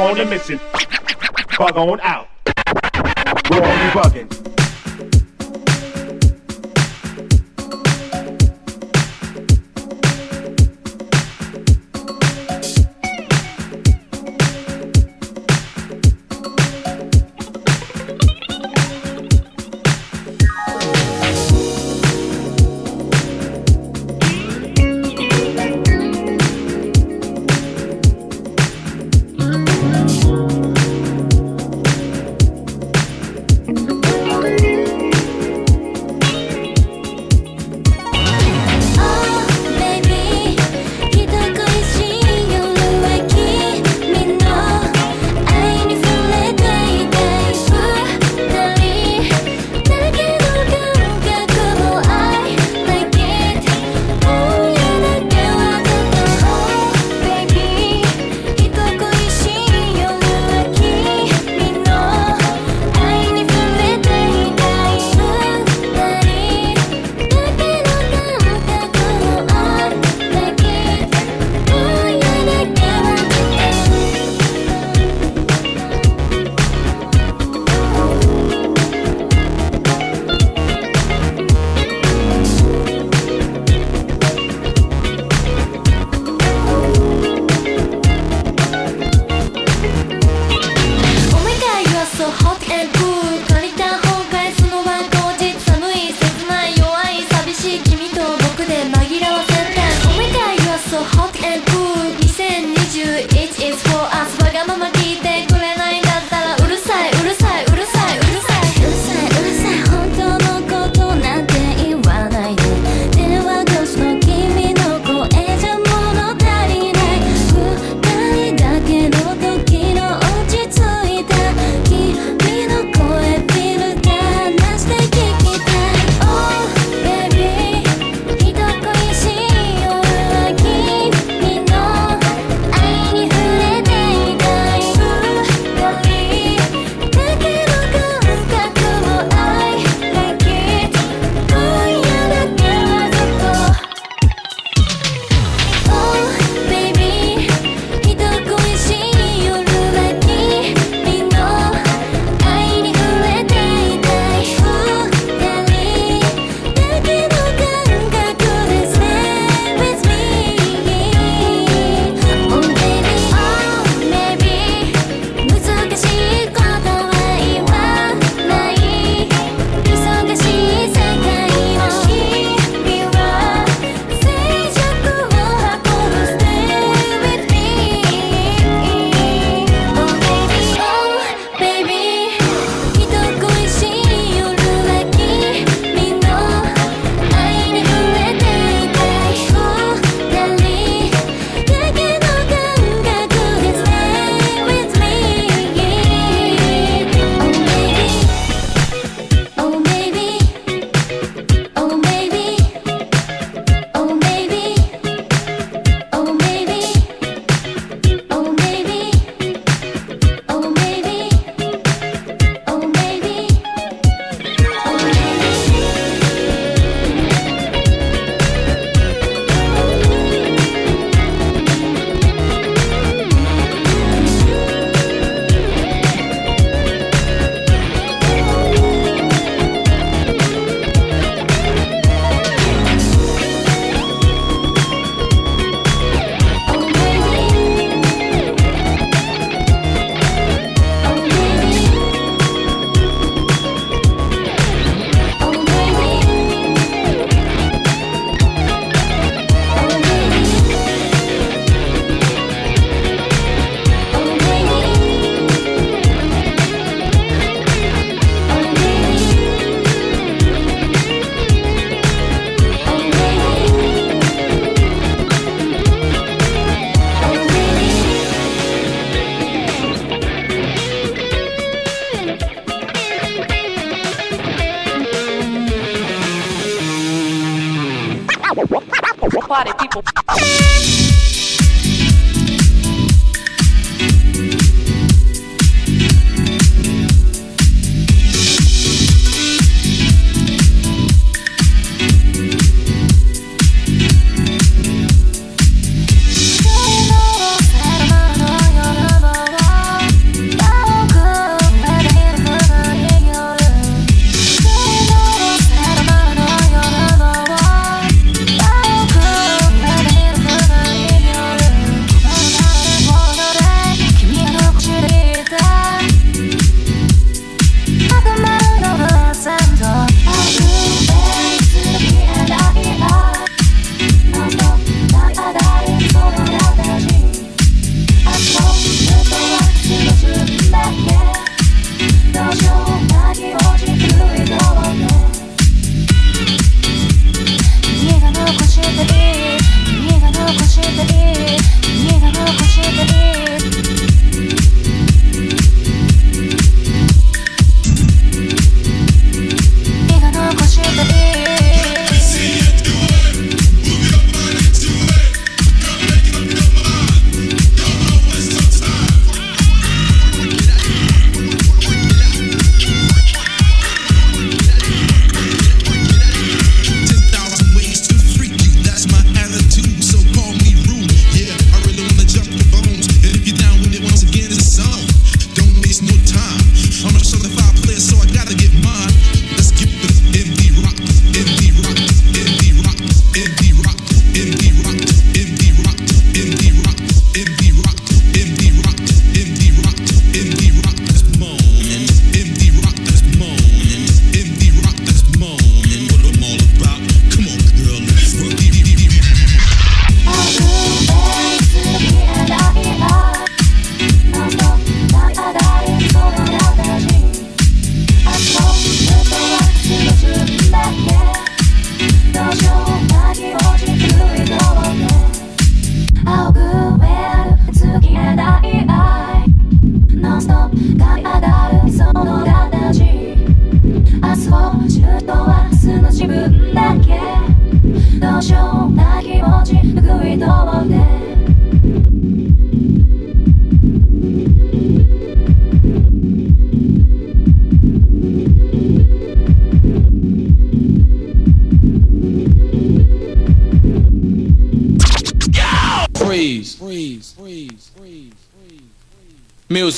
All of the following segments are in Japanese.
on a mission. Bug on out. We're all bugging.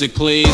Music, please.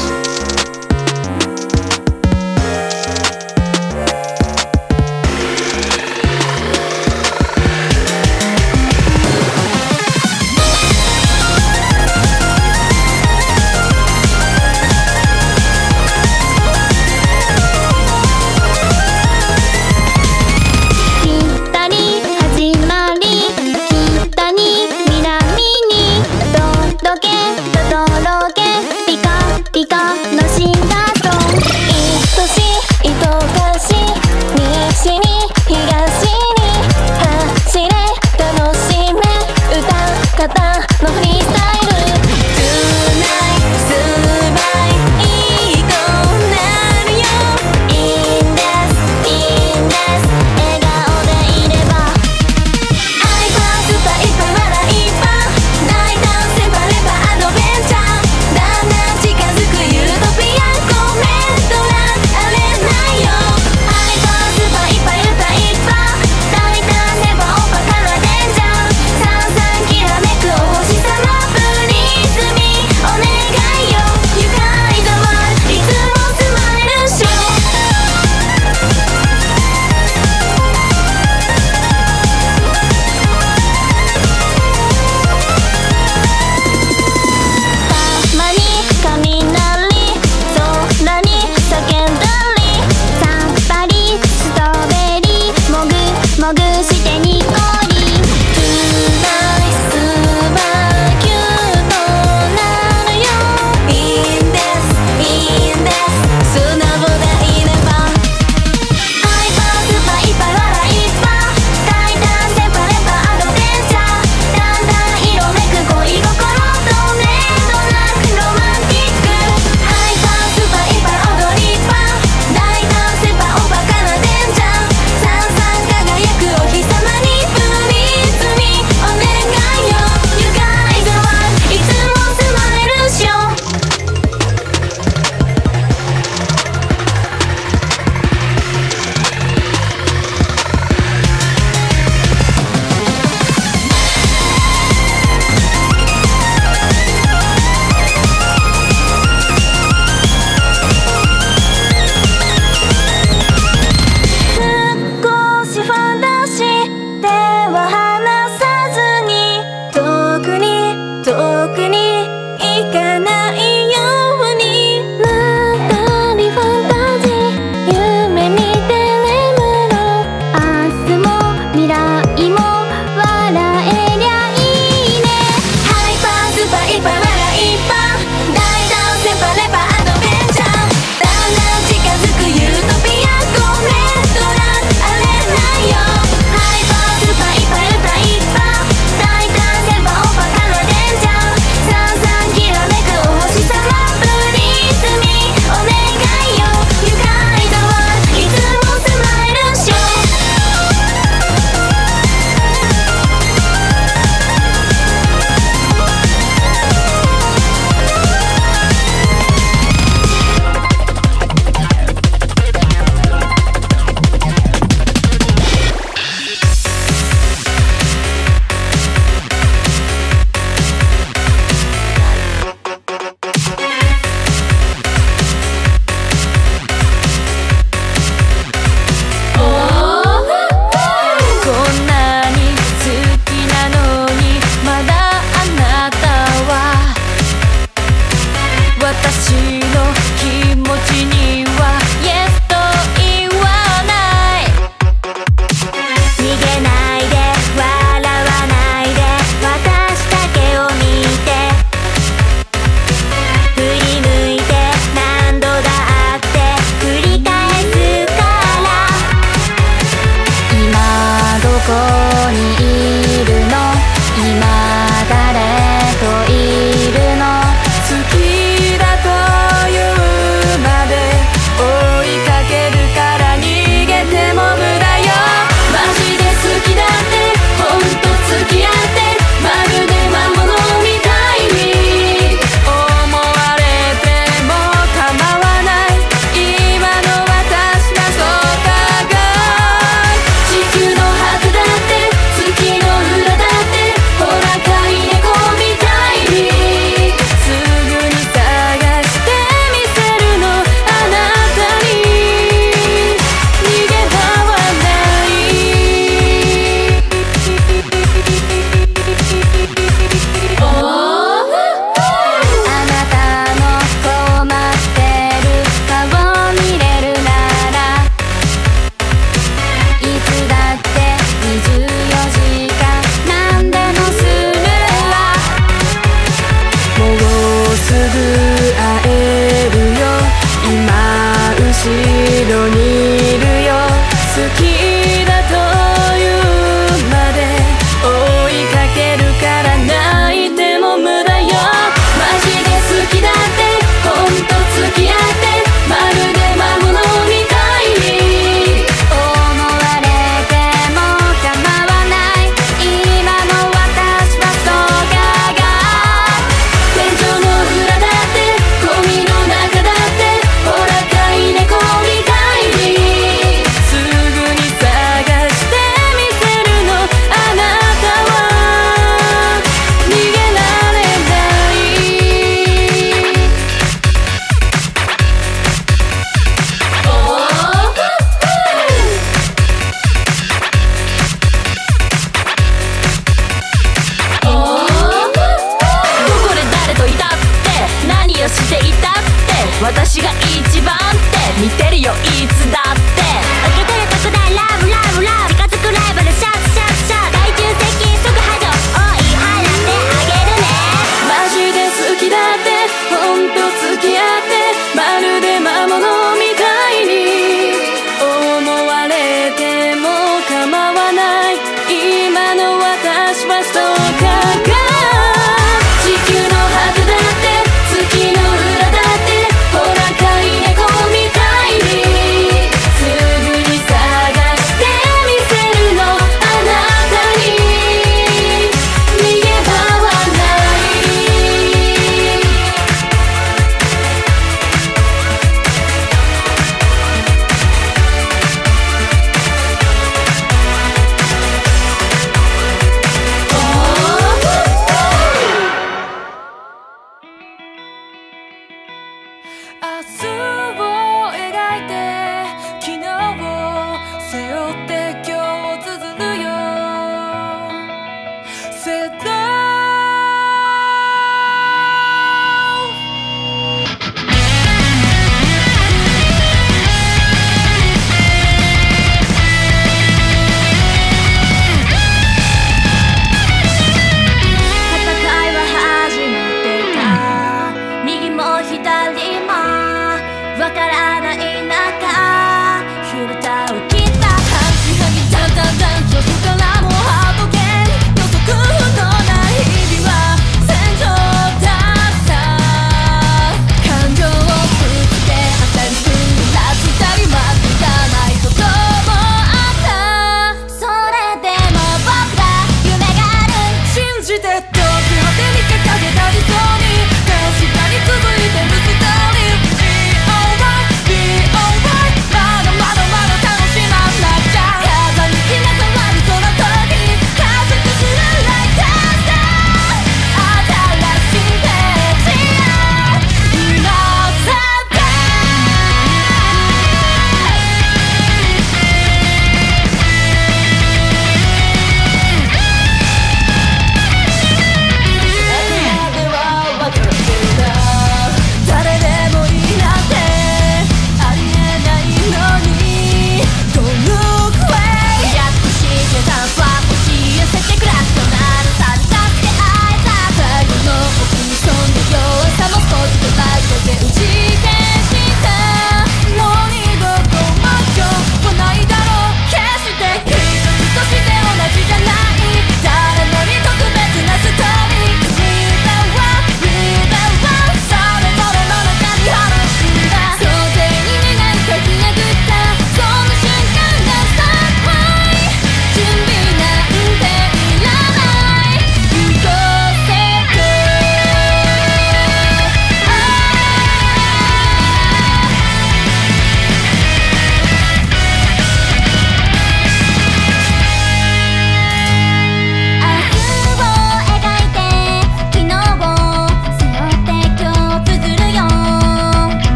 左もわからない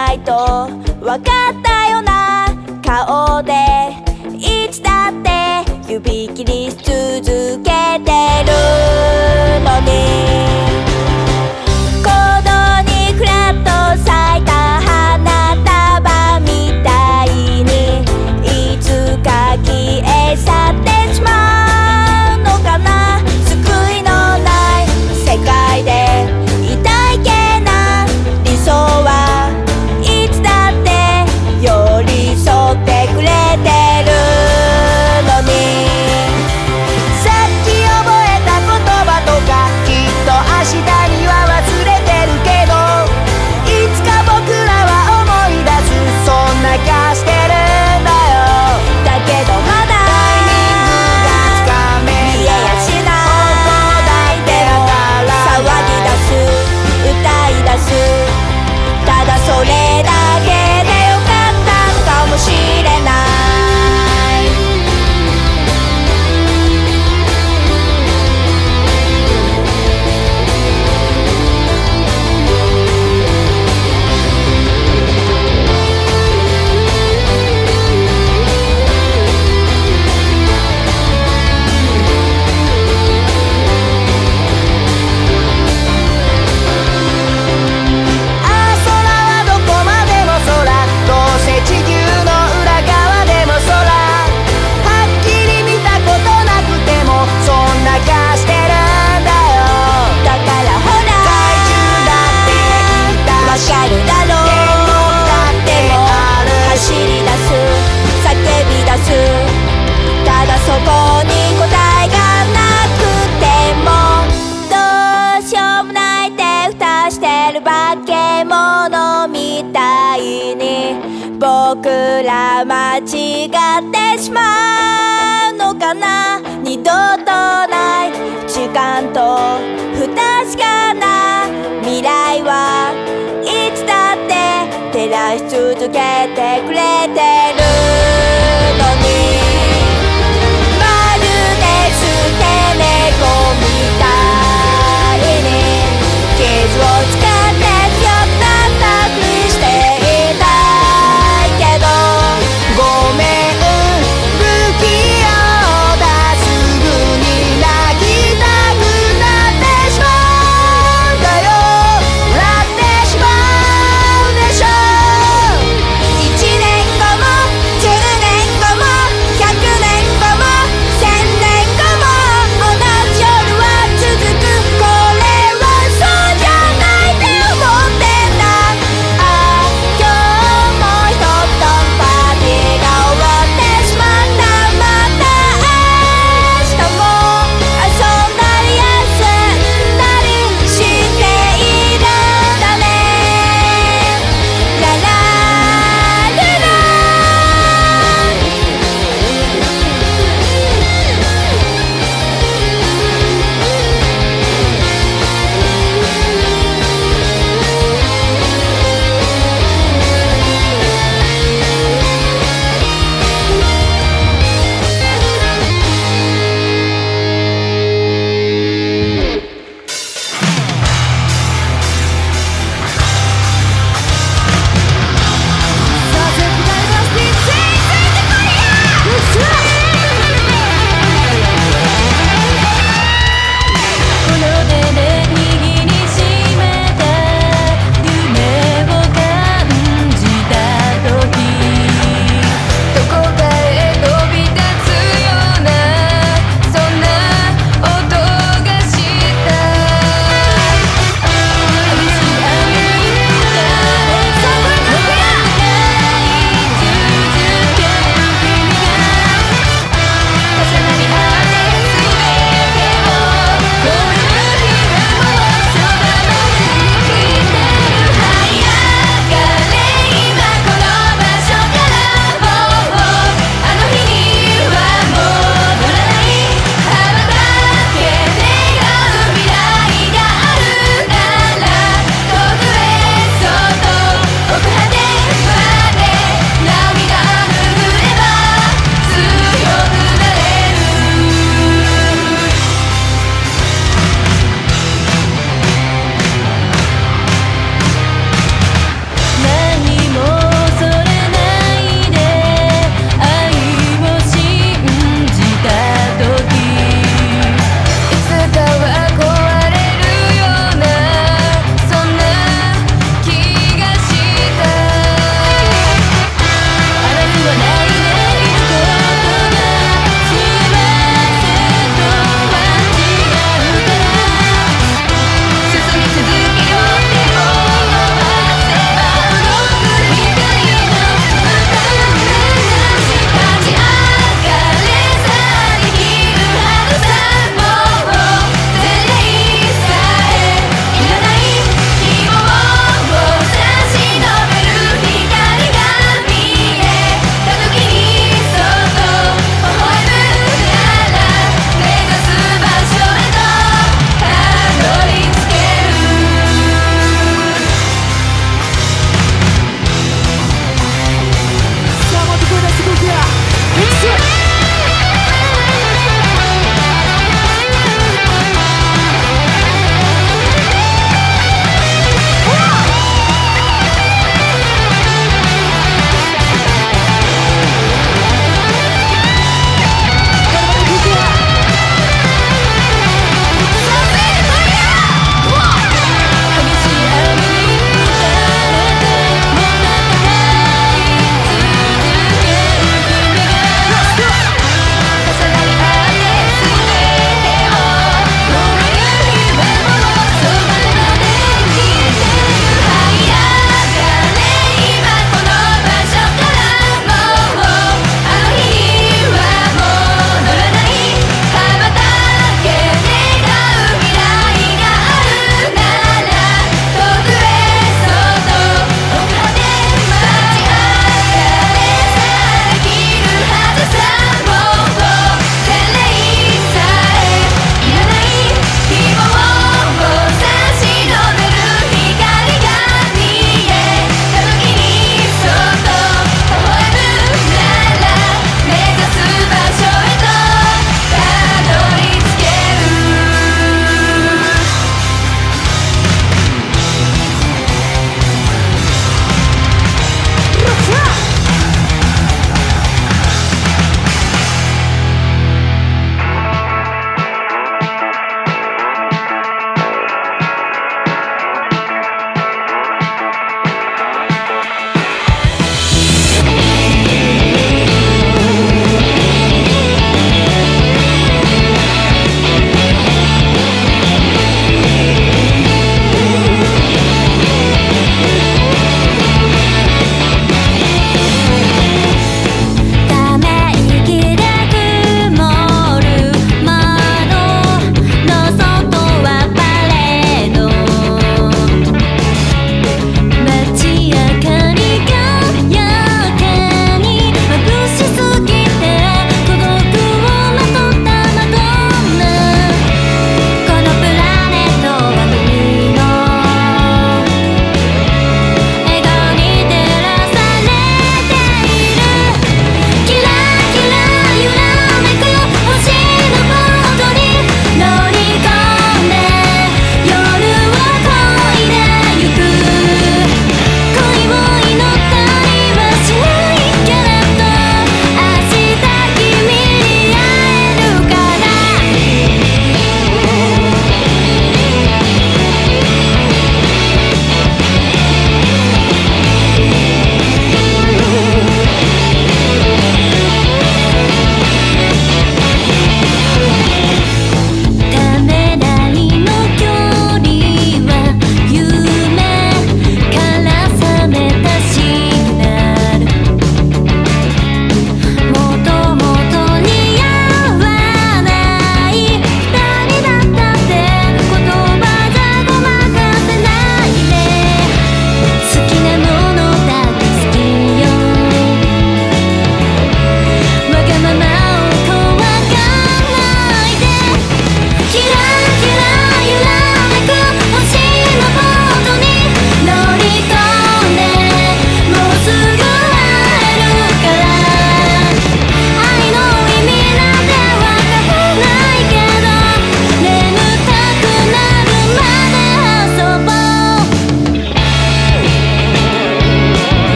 ないとわかったような。顔でいつだって指切り続けてる。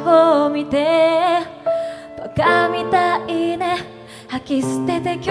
を見てバカみたいね。吐き捨てて今日